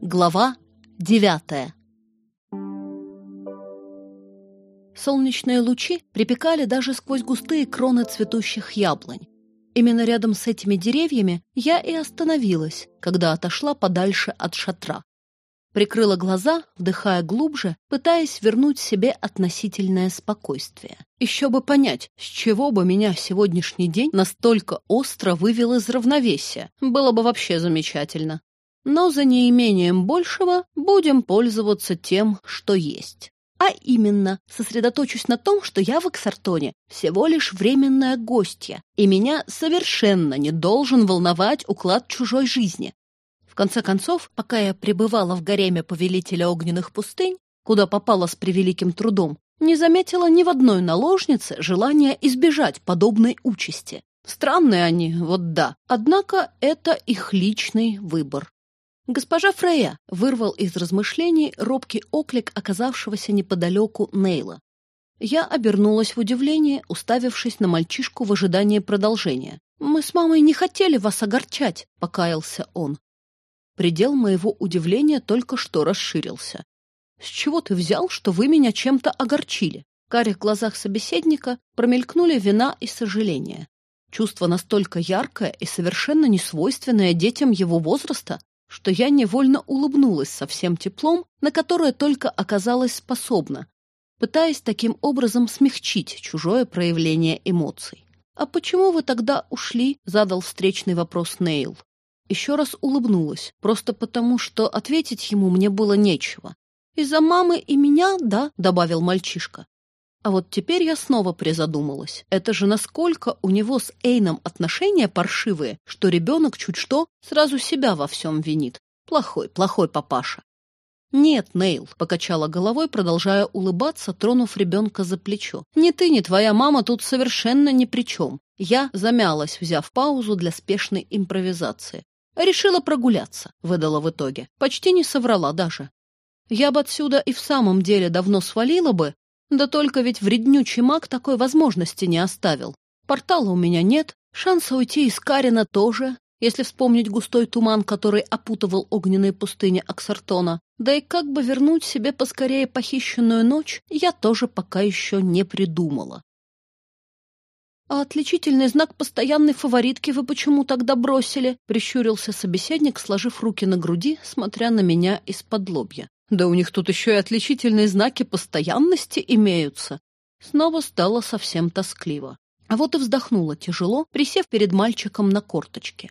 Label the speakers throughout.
Speaker 1: Глава девятая Солнечные лучи припекали даже сквозь густые кроны цветущих яблонь. Именно рядом с этими деревьями я и остановилась, когда отошла подальше от шатра. Прикрыла глаза, вдыхая глубже, пытаясь вернуть себе относительное спокойствие. Еще бы понять, с чего бы меня сегодняшний день настолько остро вывел из равновесия. Было бы вообще замечательно. Но за неимением большего будем пользоваться тем, что есть. А именно, сосредоточусь на том, что я в Эксартоне всего лишь временная гостья, и меня совершенно не должен волновать уклад чужой жизни. В конце концов, пока я пребывала в гареме повелителя огненных пустынь, куда попала с превеликим трудом, не заметила ни в одной наложнице желания избежать подобной участи. Странные они, вот да, однако это их личный выбор. Госпожа Фрея вырвал из размышлений робкий оклик оказавшегося неподалеку Нейла. Я обернулась в удивлении, уставившись на мальчишку в ожидании продолжения. «Мы с мамой не хотели вас огорчать», — покаялся он. Предел моего удивления только что расширился. «С чего ты взял, что вы меня чем-то огорчили?» В карих глазах собеседника промелькнули вина и сожаление. Чувство настолько яркое и совершенно несвойственное детям его возраста, что я невольно улыбнулась со всем теплом, на которое только оказалась способна, пытаясь таким образом смягчить чужое проявление эмоций. «А почему вы тогда ушли?» — задал встречный вопрос Нейл. Еще раз улыбнулась, просто потому, что ответить ему мне было нечего. «Из-за мамы и меня, да?» — добавил мальчишка. А вот теперь я снова призадумалась. Это же насколько у него с Эйном отношения паршивые, что ребенок чуть что сразу себя во всем винит. Плохой, плохой папаша. «Нет, Нейл», — покачала головой, продолжая улыбаться, тронув ребенка за плечо. «Ни ты, ни твоя мама тут совершенно ни при чем». Я замялась, взяв паузу для спешной импровизации. «Решила прогуляться», — выдала в итоге. Почти не соврала даже. Я бы отсюда и в самом деле давно свалила бы, да только ведь вреднючий маг такой возможности не оставил. Портала у меня нет, шанса уйти из Карина тоже, если вспомнить густой туман, который опутывал огненные пустыни Аксартона. Да и как бы вернуть себе поскорее похищенную ночь, я тоже пока еще не придумала. «А отличительный знак постоянной фаворитки вы почему тогда бросили?» — прищурился собеседник, сложив руки на груди, смотря на меня из-под лобья. Да у них тут еще и отличительные знаки постоянности имеются. Снова стало совсем тоскливо. А вот и вздохнула тяжело, присев перед мальчиком на корточке.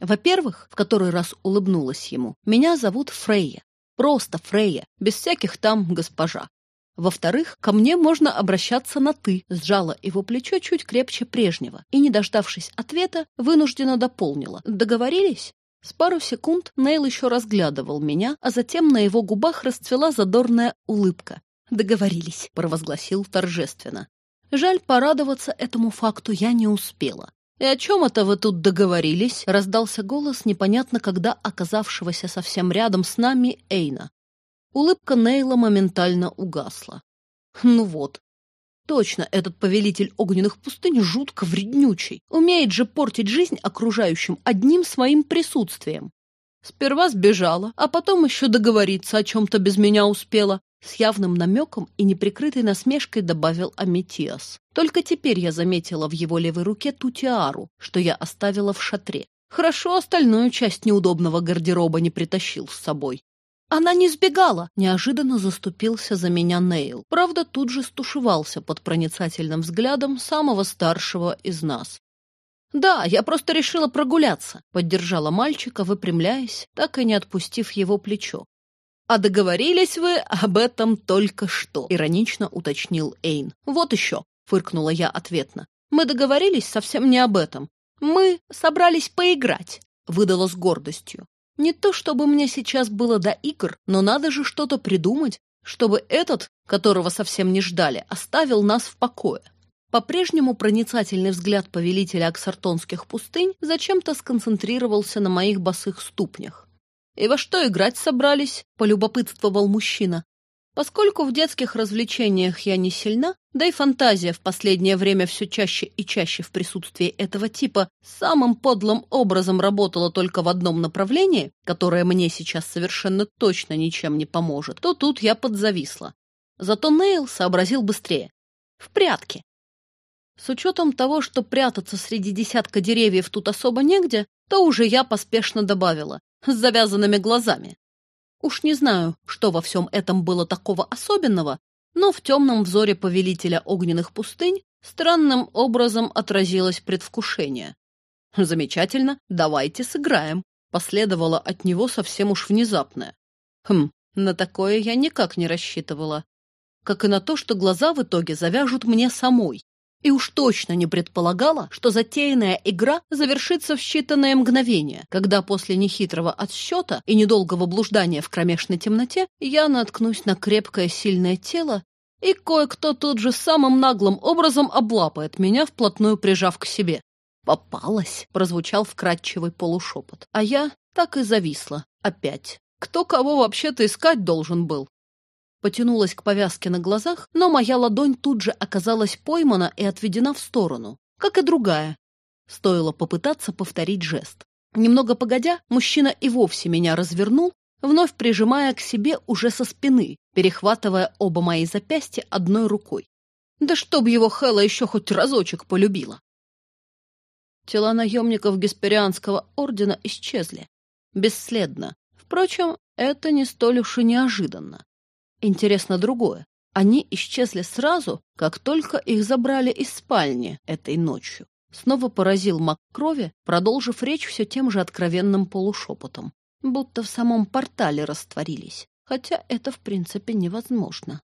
Speaker 1: Во-первых, в который раз улыбнулась ему, меня зовут Фрейя. Просто Фрейя, без всяких там госпожа. Во-вторых, ко мне можно обращаться на «ты», сжала его плечо чуть крепче прежнего и, не дождавшись ответа, вынужденно дополнила. Договорились? С пару секунд Нейл еще разглядывал меня, а затем на его губах расцвела задорная улыбка. «Договорились», — провозгласил торжественно. Жаль, порадоваться этому факту я не успела. «И о чем это вы тут договорились?» — раздался голос непонятно когда оказавшегося совсем рядом с нами Эйна. Улыбка Нейла моментально угасла. «Ну вот, Точно, этот повелитель огненных пустынь жутко вреднючий. Умеет же портить жизнь окружающим одним своим присутствием. Сперва сбежала, а потом еще договориться о чем-то без меня успела. С явным намеком и неприкрытой насмешкой добавил Аметиас. Только теперь я заметила в его левой руке ту тиару, что я оставила в шатре. Хорошо остальную часть неудобного гардероба не притащил с собой. Она не сбегала, неожиданно заступился за меня Нейл. Правда, тут же стушевался под проницательным взглядом самого старшего из нас. «Да, я просто решила прогуляться», — поддержала мальчика, выпрямляясь, так и не отпустив его плечо. «А договорились вы об этом только что», — иронично уточнил Эйн. «Вот еще», — фыркнула я ответно. «Мы договорились совсем не об этом. Мы собрались поиграть», — выдала с гордостью. Не то чтобы мне сейчас было до игр, но надо же что-то придумать, чтобы этот, которого совсем не ждали, оставил нас в покое. По-прежнему проницательный взгляд повелителя аксартонских пустынь зачем-то сконцентрировался на моих босых ступнях. «И во что играть собрались?» — полюбопытствовал мужчина. Поскольку в детских развлечениях я не сильна, да и фантазия в последнее время все чаще и чаще в присутствии этого типа самым подлым образом работала только в одном направлении, которое мне сейчас совершенно точно ничем не поможет, то тут я подзависла. Зато Нейл сообразил быстрее. В прятки. С учетом того, что прятаться среди десятка деревьев тут особо негде, то уже я поспешно добавила, с завязанными глазами. Уж не знаю, что во всем этом было такого особенного, но в темном взоре повелителя огненных пустынь странным образом отразилось предвкушение. «Замечательно, давайте сыграем», — последовало от него совсем уж внезапное. Хм, на такое я никак не рассчитывала. Как и на то, что глаза в итоге завяжут мне самой, и уж точно не предполагала, что затеянная игра завершится в считанные мгновения, когда после нехитрого отсчета и недолгого блуждания в кромешной темноте я наткнусь на крепкое сильное тело, и кое-кто тут же самым наглым образом облапает меня, вплотную прижав к себе. «Попалась!» — прозвучал вкрадчивый полушепот. А я так и зависла. Опять. Кто кого вообще-то искать должен был? Потянулась к повязке на глазах, но моя ладонь тут же оказалась поймана и отведена в сторону, как и другая. Стоило попытаться повторить жест. Немного погодя, мужчина и вовсе меня развернул, вновь прижимая к себе уже со спины, перехватывая оба мои запястья одной рукой. Да чтоб его Хэлла еще хоть разочек полюбила. Тела наемников Гесперианского ордена исчезли. Бесследно. Впрочем, это не столь уж и неожиданно. Интересно другое. Они исчезли сразу, как только их забрали из спальни этой ночью. Снова поразил маг крови, продолжив речь все тем же откровенным полушепотом, будто в самом портале растворились, хотя это в принципе невозможно.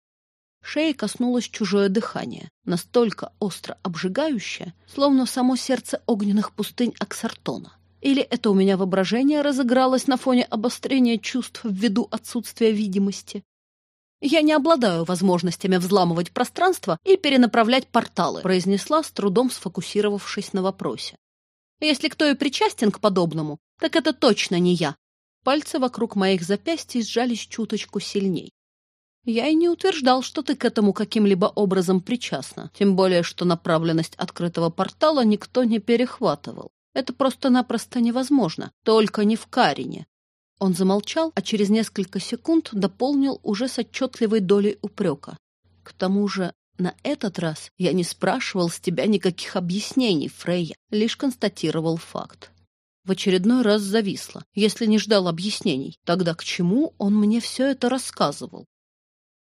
Speaker 1: Шеи коснулось чужое дыхание, настолько остро обжигающее, словно само сердце огненных пустынь Аксартона. Или это у меня воображение разыгралось на фоне обострения чувств ввиду отсутствия видимости? «Я не обладаю возможностями взламывать пространство и перенаправлять порталы», произнесла, с трудом сфокусировавшись на вопросе. «Если кто и причастен к подобному, так это точно не я». Пальцы вокруг моих запястий сжались чуточку сильней. «Я и не утверждал, что ты к этому каким-либо образом причастна, тем более, что направленность открытого портала никто не перехватывал. Это просто-напросто невозможно, только не в Карине, он замолчал, а через несколько секунд дополнил уже с отчетливой долей упрека. К тому же на этот раз я не спрашивал с тебя никаких объяснений, Фрейя, лишь констатировал факт. В очередной раз зависла. Если не ждал объяснений, тогда к чему он мне все это рассказывал?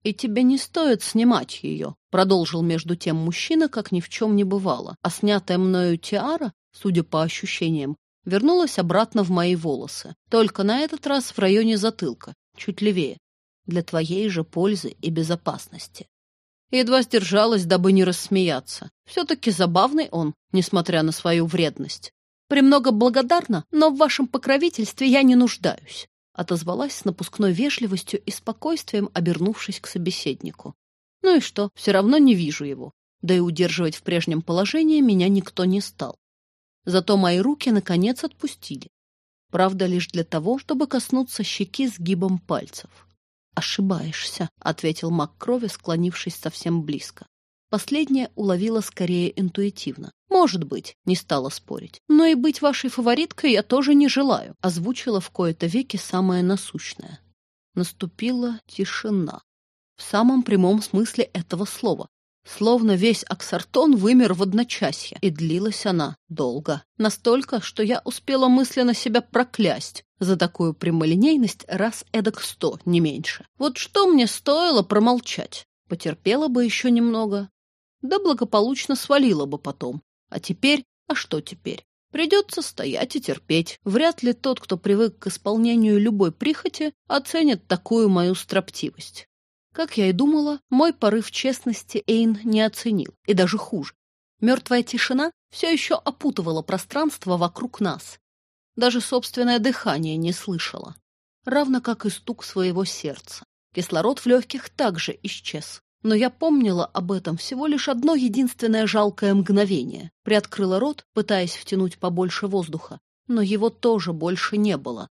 Speaker 1: «И тебе не стоит снимать ее», — продолжил между тем мужчина, как ни в чем не бывало, а снятая мною тиара, судя по ощущениям, вернулась обратно в мои волосы, только на этот раз в районе затылка, чуть левее, для твоей же пользы и безопасности. Едва сдержалась, дабы не рассмеяться. Все-таки забавный он, несмотря на свою вредность. «Премного благодарна, но в вашем покровительстве я не нуждаюсь», отозвалась с напускной вежливостью и спокойствием, обернувшись к собеседнику. «Ну и что, все равно не вижу его. Да и удерживать в прежнем положении меня никто не стал. Зато мои руки, наконец, отпустили. Правда, лишь для того, чтобы коснуться щеки сгибом пальцев. «Ошибаешься», — ответил маг крови, склонившись совсем близко. Последняя уловила скорее интуитивно. «Может быть», — не стала спорить. «Но и быть вашей фавориткой я тоже не желаю», — озвучила в кои-то веки самое насущное. Наступила тишина. В самом прямом смысле этого слова. Словно весь Аксартон вымер в одночасье, и длилась она долго. Настолько, что я успела мысленно себя проклясть за такую прямолинейность раз эдак сто, не меньше. Вот что мне стоило промолчать? Потерпела бы еще немного, да благополучно свалила бы потом. А теперь, а что теперь? Придется стоять и терпеть. Вряд ли тот, кто привык к исполнению любой прихоти, оценит такую мою строптивость. Как я и думала, мой порыв честности Эйн не оценил, и даже хуже. Мертвая тишина все еще опутывала пространство вокруг нас. Даже собственное дыхание не слышала, равно как и стук своего сердца. Кислород в легких также исчез. Но я помнила об этом всего лишь одно единственное жалкое мгновение. Приоткрыла рот, пытаясь втянуть побольше воздуха, но его тоже больше не было.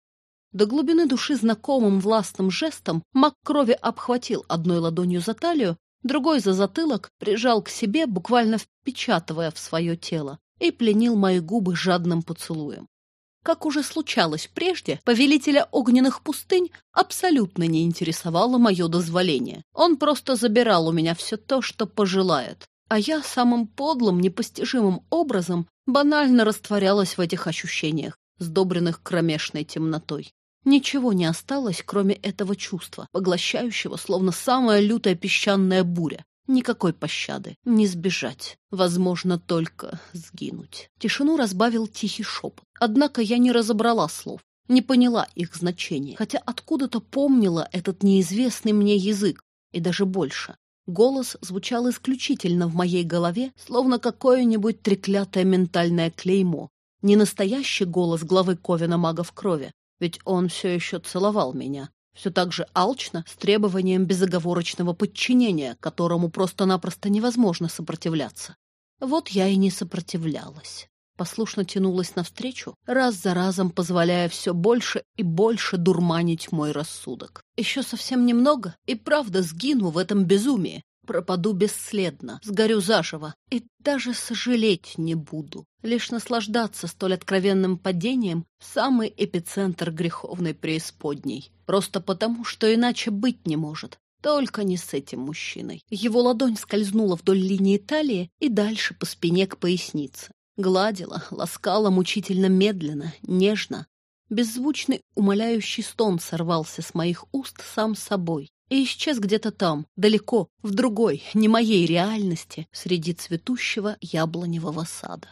Speaker 1: До глубины души знакомым властным жестом маг крови обхватил одной ладонью за талию, другой за затылок, прижал к себе, буквально впечатывая в свое тело, и пленил мои губы жадным поцелуем. Как уже случалось прежде, повелителя огненных пустынь абсолютно не интересовало мое дозволение. Он просто забирал у меня все то, что пожелает. А я самым подлым, непостижимым образом банально растворялась в этих ощущениях, сдобренных кромешной темнотой. Ничего не осталось, кроме этого чувства, поглощающего, словно самая лютая песчаная буря. Никакой пощады, не сбежать, возможно, только сгинуть. Тишину разбавил тихий шепот. Однако я не разобрала слов, не поняла их значения, хотя откуда-то помнила этот неизвестный мне язык, и даже больше. Голос звучал исключительно в моей голове, словно какое-нибудь треклятое ментальное клеймо. Не настоящий голос главы Ковина магов крови, ведь он все еще целовал меня. Все так же алчно, с требованием безоговорочного подчинения, которому просто-напросто невозможно сопротивляться. Вот я и не сопротивлялась. Послушно тянулась навстречу, раз за разом позволяя все больше и больше дурманить мой рассудок. Еще совсем немного, и правда сгину в этом безумии, пропаду бесследно, сгорю заживо и даже сожалеть не буду, лишь наслаждаться столь откровенным падением в самый эпицентр греховной преисподней, просто потому, что иначе быть не может. Только не с этим мужчиной. Его ладонь скользнула вдоль линии талии и дальше по спине к пояснице. Гладила, ласкала мучительно медленно, нежно. Беззвучный умоляющий стон сорвался с моих уст сам собой и исчез где-то там, далеко, в другой, не моей реальности, среди цветущего яблоневого сада.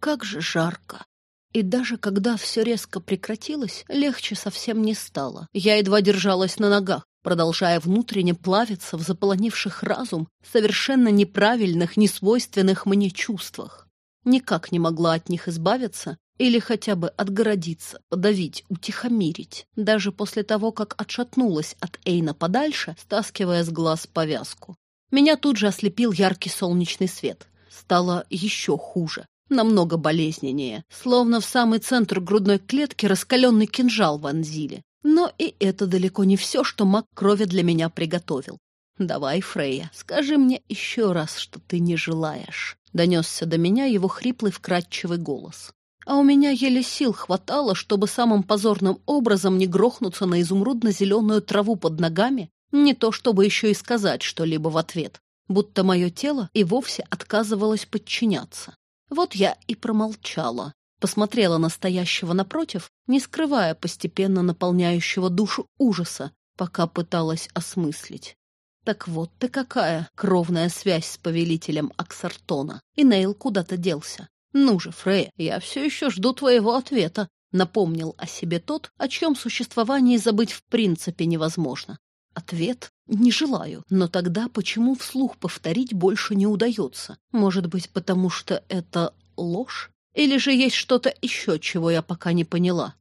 Speaker 1: Как же жарко! И даже когда все резко прекратилось, легче совсем не стало. Я едва держалась на ногах, продолжая внутренне плавиться в заполонивших разум совершенно неправильных, несвойственных мне чувствах. Никак не могла от них избавиться или хотя бы отгородиться, подавить, утихомирить, даже после того, как отшатнулась от Эйна подальше, стаскивая с глаз повязку. Меня тут же ослепил яркий солнечный свет. Стало еще хуже, намного болезненнее, словно в самый центр грудной клетки раскаленный кинжал вонзили. Но и это далеко не все, что маг крови для меня приготовил. «Давай, Фрейя, скажи мне еще раз, что ты не желаешь», — донесся до меня его хриплый вкрадчивый голос а у меня еле сил хватало, чтобы самым позорным образом не грохнуться на изумрудно-зеленую траву под ногами, не то чтобы еще и сказать что-либо в ответ, будто мое тело и вовсе отказывалось подчиняться. Вот я и промолчала, посмотрела на стоящего напротив, не скрывая постепенно наполняющего душу ужаса, пока пыталась осмыслить. Так вот ты какая кровная связь с повелителем Аксартона, и Нейл куда-то делся. «Ну же, Фрея, я все еще жду твоего ответа», — напомнил о себе тот, о чем существовании забыть в принципе невозможно. Ответ «не желаю», но тогда почему вслух повторить больше не удается? Может быть, потому что это ложь? Или же есть что-то еще, чего я пока не поняла?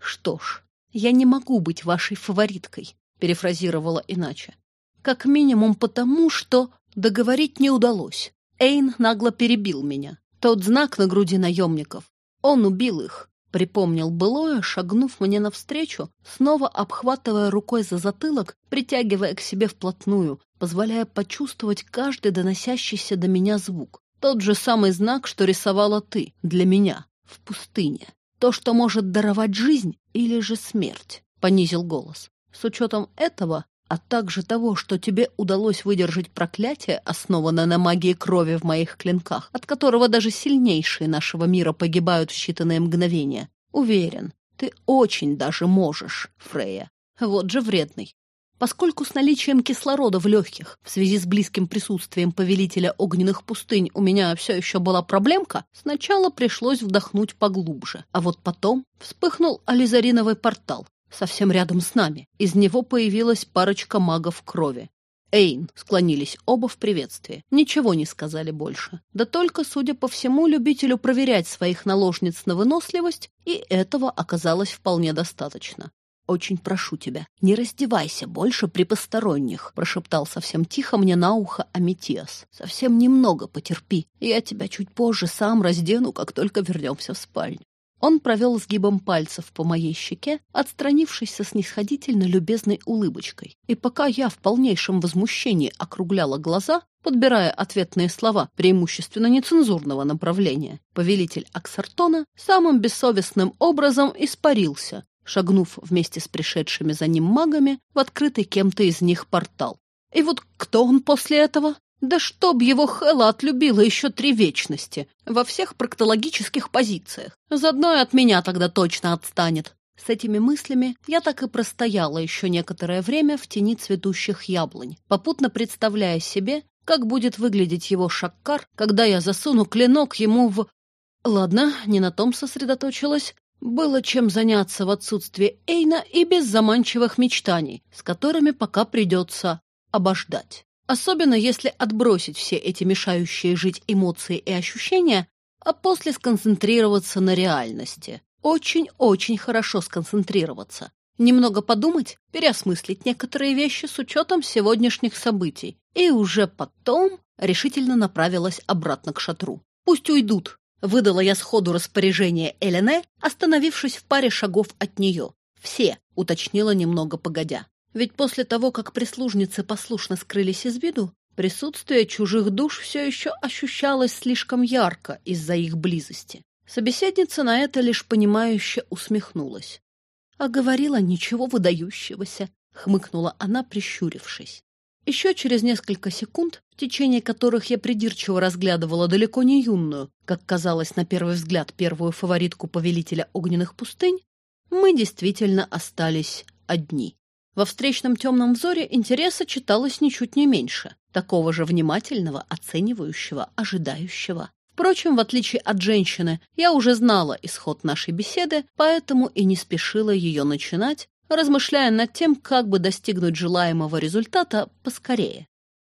Speaker 1: Что ж, я не могу быть вашей фавориткой, перефразировала иначе. Как минимум потому, что договорить не удалось. Эйн нагло перебил меня. Тот знак на груди наемников. Он убил их. Припомнил былое, шагнув мне навстречу, снова обхватывая рукой за затылок, притягивая к себе вплотную, позволяя почувствовать каждый доносящийся до меня звук. Тот же самый знак, что рисовала ты, для меня, в пустыне. То, что может даровать жизнь или же смерть, — понизил голос. С учетом этого а также того, что тебе удалось выдержать проклятие, основанное на магии крови в моих клинках, от которого даже сильнейшие нашего мира погибают в считанные мгновения. Уверен, ты очень даже можешь, Фрея. Вот же вредный. Поскольку с наличием кислорода в легких в связи с близким присутствием повелителя огненных пустынь у меня все еще была проблемка, сначала пришлось вдохнуть поглубже, а вот потом вспыхнул ализариновый портал, совсем рядом с нами. Из него появилась парочка магов крови. Эйн склонились оба в приветствии. Ничего не сказали больше. Да только, судя по всему, любителю проверять своих наложниц на выносливость, и этого оказалось вполне достаточно. «Очень прошу тебя, не раздевайся больше при посторонних», прошептал совсем тихо мне на ухо Аметиас. «Совсем немного потерпи, я тебя чуть позже сам раздену, как только вернемся в спальню». Он провел сгибом пальцев по моей щеке, отстранившись со снисходительно любезной улыбочкой. И пока я в полнейшем возмущении округляла глаза, подбирая ответные слова преимущественно нецензурного направления, повелитель Аксартона самым бессовестным образом испарился, шагнув вместе с пришедшими за ним магами в открытый кем-то из них портал. И вот кто он после этого? Да чтоб его Хэлла отлюбила еще три вечности, во всех проктологических позициях. Заодно и от меня тогда точно отстанет. С этими мыслями я так и простояла еще некоторое время в тени цветущих яблонь, попутно представляя себе, как будет выглядеть его шаккар, когда я засуну клинок ему в... Ладно, не на том сосредоточилась. Было чем заняться в отсутствие Эйна и без заманчивых мечтаний, с которыми пока придется обождать. Особенно если отбросить все эти мешающие жить эмоции и ощущения, а после сконцентрироваться на реальности. Очень-очень хорошо сконцентрироваться. Немного подумать, переосмыслить некоторые вещи с учетом сегодняшних событий. И уже потом решительно направилась обратно к шатру. «Пусть уйдут», — выдала я сходу распоряжение Элене, остановившись в паре шагов от нее. «Все», — уточнила немного погодя. Ведь после того, как прислужницы послушно скрылись из виду, присутствие чужих душ все еще ощущалось слишком ярко из-за их близости. Собеседница на это лишь понимающе усмехнулась. «А говорила ничего выдающегося», — хмыкнула она, прищурившись. Еще через несколько секунд, в течение которых я придирчиво разглядывала далеко не юную, как казалось на первый взгляд первую фаворитку повелителя огненных пустынь, мы действительно остались одни. Во встречном темном взоре интереса читалось ничуть не меньше, такого же внимательного, оценивающего, ожидающего. Впрочем, в отличие от женщины, я уже знала исход нашей беседы, поэтому и не спешила ее начинать, размышляя над тем, как бы достигнуть желаемого результата поскорее.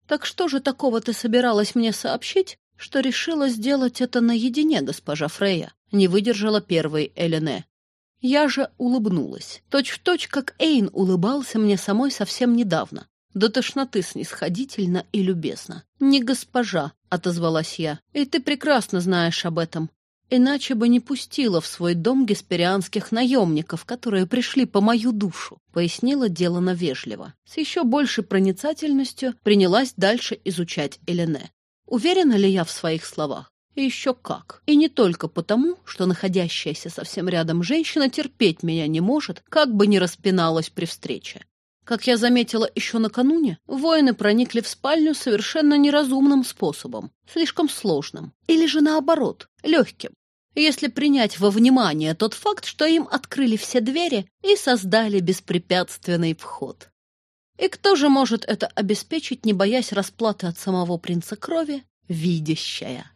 Speaker 1: «Так что же такого ты собиралась мне сообщить, что решила сделать это наедине, госпожа Фрея?» Не выдержала первой Элене. Я же улыбнулась, точь-в-точь, точь, как Эйн улыбался мне самой совсем недавно. До тошноты снисходительно и любезно. «Не госпожа», — отозвалась я, — «и ты прекрасно знаешь об этом. Иначе бы не пустила в свой дом гесперианских наемников, которые пришли по мою душу», — пояснила делано вежливо. С еще большей проницательностью принялась дальше изучать Элене. Уверена ли я в своих словах? И еще как. И не только потому, что находящаяся совсем рядом женщина терпеть меня не может, как бы ни распиналась при встрече. Как я заметила еще накануне, воины проникли в спальню совершенно неразумным способом, слишком сложным, или же наоборот, легким, если принять во внимание тот факт, что им открыли все двери и создали беспрепятственный вход. И кто же может это обеспечить, не боясь расплаты от самого принца крови? Видящая.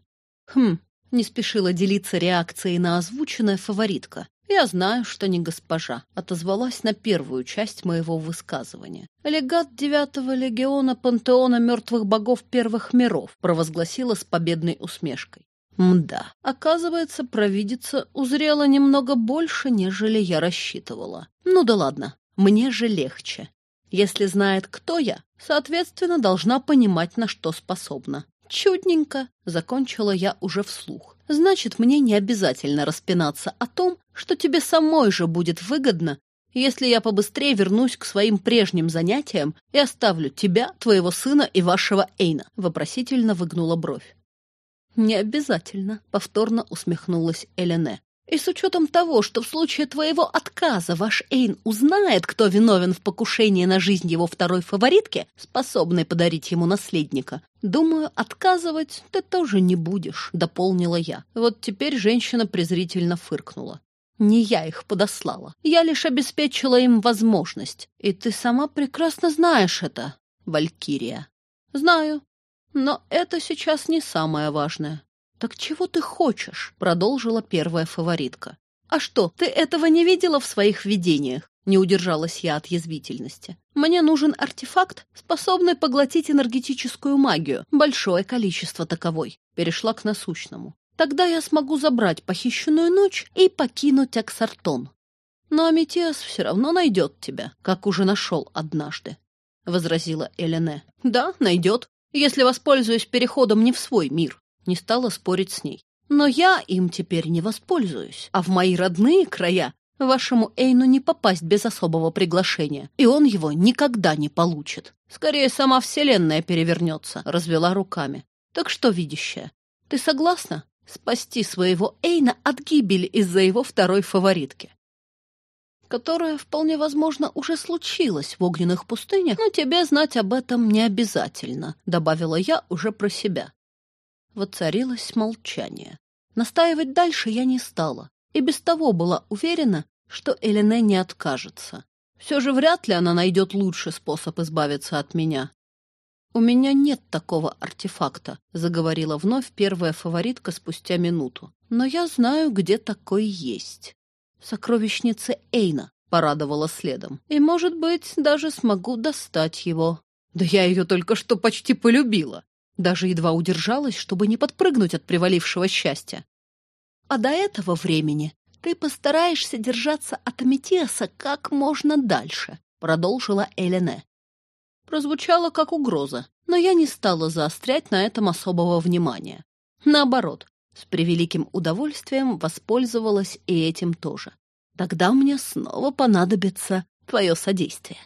Speaker 1: Хм, не спешила делиться реакцией на озвученное фаворитка. «Я знаю, что не госпожа», — отозвалась на первую часть моего высказывания. «Легат девятого легиона пантеона мертвых богов первых миров», — провозгласила с победной усмешкой. Мда, оказывается, провидица узрела немного больше, нежели я рассчитывала. Ну да ладно, мне же легче. Если знает, кто я, соответственно, должна понимать, на что способна. Чудненько, закончила я уже вслух. Значит, мне не обязательно распинаться о том, что тебе самой же будет выгодно, если я побыстрее вернусь к своим прежним занятиям и оставлю тебя, твоего сына и вашего Эйна, вопросительно выгнула бровь. Не обязательно, повторно усмехнулась Элене. И с учетом того, что в случае твоего отказа ваш Эйн узнает, кто виновен в покушении на жизнь его второй фаворитки, способной подарить ему наследника, думаю, отказывать ты тоже не будешь, дополнила я. Вот теперь женщина презрительно фыркнула. Не я их подослала. Я лишь обеспечила им возможность. И ты сама прекрасно знаешь это, Валькирия. Знаю. Но это сейчас не самое важное. «Так чего ты хочешь?» — продолжила первая фаворитка. «А что, ты этого не видела в своих видениях?» Не удержалась я от язвительности. «Мне нужен артефакт, способный поглотить энергетическую магию, большое количество таковой». Перешла к насущному. «Тогда я смогу забрать похищенную ночь и покинуть Аксартон. Но Аметиас все равно найдет тебя, как уже нашел однажды», — возразила Элене. «Да, найдет, если воспользуюсь переходом не в свой мир. Не стала спорить с ней. Но я им теперь не воспользуюсь, а в мои родные края вашему Эйну не попасть без особого приглашения, и он его никогда не получит. Скорее, сама Вселенная перевернется, развела руками. Так что, видящая, ты согласна спасти своего Эйна от гибели из-за его второй фаворитки? Которая, вполне возможно, уже случилась в огненных пустынях, но тебе знать об этом не обязательно, добавила я уже про себя. Воцарилось молчание. Настаивать дальше я не стала, и без того была уверена, что Элене не откажется. Все же вряд ли она найдет лучший способ избавиться от меня. «У меня нет такого артефакта», — заговорила вновь первая фаворитка спустя минуту. «Но я знаю, где такой есть. Сокровищница Эйна», — порадовала следом. «И, может быть, даже смогу достать его». «Да я ее только что почти полюбила», даже едва удержалась, чтобы не подпрыгнуть от привалившего счастья. А до этого времени ты постараешься держаться от Аметеса как можно дальше, продолжила Элене. Прозвучало как угроза, но я не стала заострять на этом особого внимания. Наоборот, с превеликим удовольствием воспользовалась и этим тоже. Тогда мне снова понадобится твое содействие.